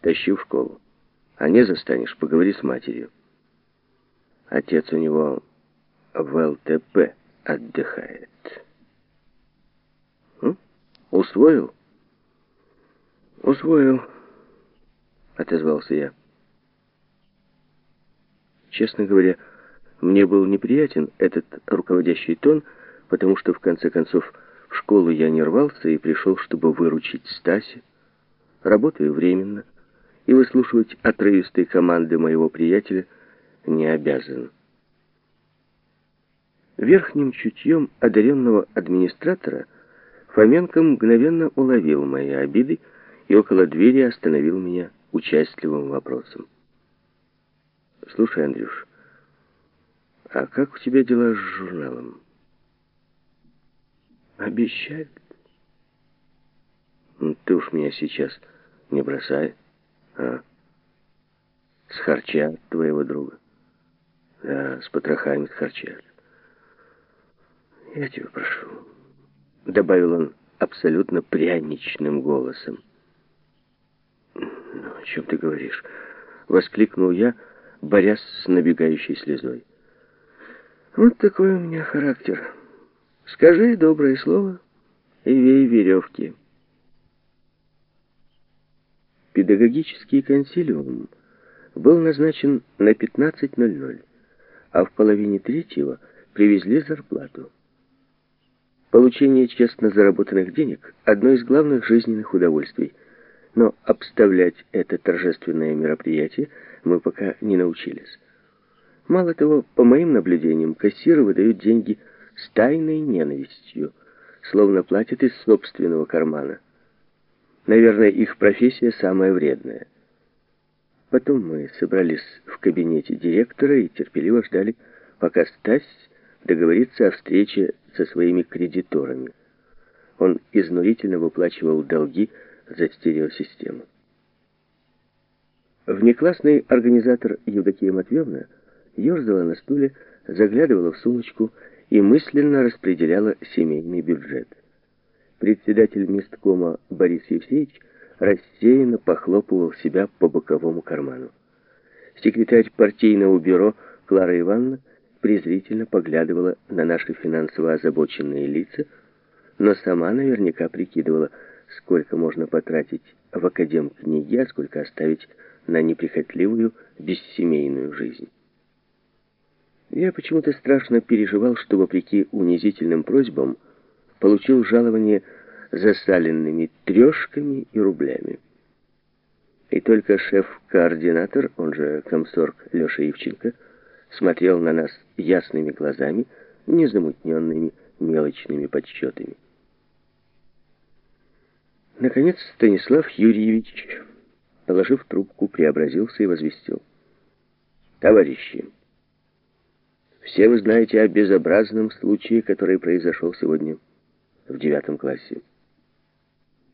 Тащи в школу. А не застанешь, поговори с матерью. Отец у него в ЛТП отдыхает. М? Усвоил? Усвоил, отозвался я. Честно говоря, мне был неприятен этот руководящий тон, потому что, в конце концов, в школу я не рвался и пришел, чтобы выручить Стаси. Работаю временно, и выслушивать отрывистые команды моего приятеля не обязан. Верхним чутьем одаренного администратора Фоменко мгновенно уловил мои обиды и около двери остановил меня участливым вопросом. «Слушай, Андрюш, а как у тебя дела с журналом?» «Обещают». «Ты уж меня сейчас не бросай, а? С харча твоего друга?» «Да, с потрохами с харча». «Я тебя прошу», — добавил он абсолютно пряничным голосом. «Ну, о чем ты говоришь?» — воскликнул я, борясь с набегающей слезой. «Вот такой у меня характер. Скажи доброе слово и вей веревки». Педагогический консилиум был назначен на 15.00, а в половине третьего привезли зарплату. Получение честно заработанных денег – одно из главных жизненных удовольствий. Но обставлять это торжественное мероприятие мы пока не научились. Мало того, по моим наблюдениям, кассиры выдают деньги с тайной ненавистью, словно платят из собственного кармана. Наверное, их профессия самая вредная. Потом мы собрались в кабинете директора и терпеливо ждали, пока Стась договориться о встрече со своими кредиторами. Он изнурительно выплачивал долги за стереосистему. Внеклассный организатор Евдокия Матвеевна ерзала на стуле, заглядывала в сумочку и мысленно распределяла семейный бюджет. Председатель месткома Борис Евсеевич рассеянно похлопывал себя по боковому карману. Секретарь партийного бюро Клара Ивановна презрительно поглядывала на наши финансово озабоченные лица, но сама наверняка прикидывала, сколько можно потратить в академ книги, а сколько оставить на неприхотливую, бессемейную жизнь. Я почему-то страшно переживал, что, вопреки унизительным просьбам, получил жалование засаленными трешками и рублями. И только шеф-координатор, он же комсорг Леша Ивченко, смотрел на нас ясными глазами, незамутненными мелочными подсчетами. Наконец Станислав Юрьевич, положив трубку, преобразился и возвестил. «Товарищи, все вы знаете о безобразном случае, который произошел сегодня в девятом классе.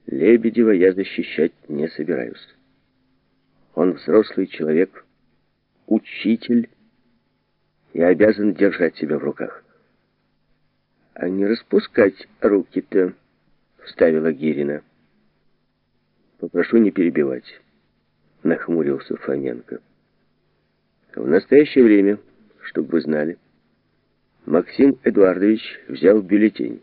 Лебедева я защищать не собираюсь. Он взрослый человек, учитель, и обязан держать себя в руках. «А не распускать руки-то», — вставила Гирина. «Попрошу не перебивать», — нахмурился Фоменко. «В настоящее время, чтобы вы знали, Максим Эдуардович взял бюллетень.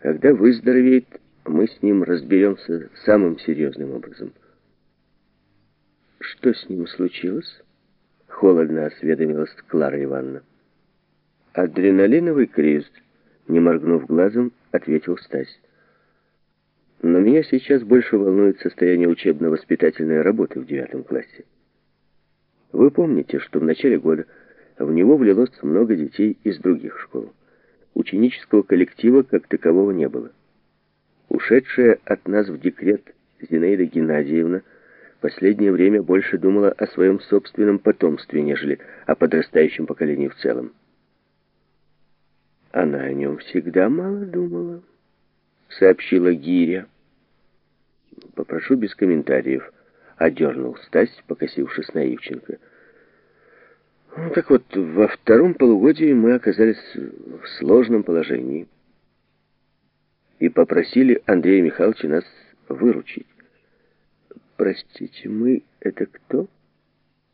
Когда выздоровеет, мы с ним разберемся самым серьезным образом». «Что с ним случилось?» Холодно осведомилась Клара Ивановна. «Адреналиновый криз», — не моргнув глазом, ответил Стась. «Но меня сейчас больше волнует состояние учебно-воспитательной работы в девятом классе. Вы помните, что в начале года в него влилось много детей из других школ. Ученического коллектива как такового не было. Ушедшая от нас в декрет Зинаида Геннадьевна последнее время больше думала о своем собственном потомстве, нежели о подрастающем поколении в целом. Она о нем всегда мало думала, сообщила Гиря. Попрошу без комментариев, одернул Стась, покосившись на Ивченко. Ну, так вот, во втором полугодии мы оказались в сложном положении и попросили Андрея Михайловича нас выручить. Простите, мы это кто?